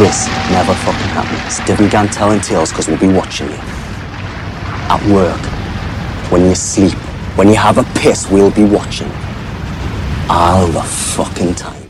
This never fucking happens. Different gun telling tales because we'll be watching you. At work, when you sleep, when you have a piss, we'll be watching. All the fucking time.